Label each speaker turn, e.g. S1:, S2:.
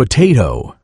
S1: potato.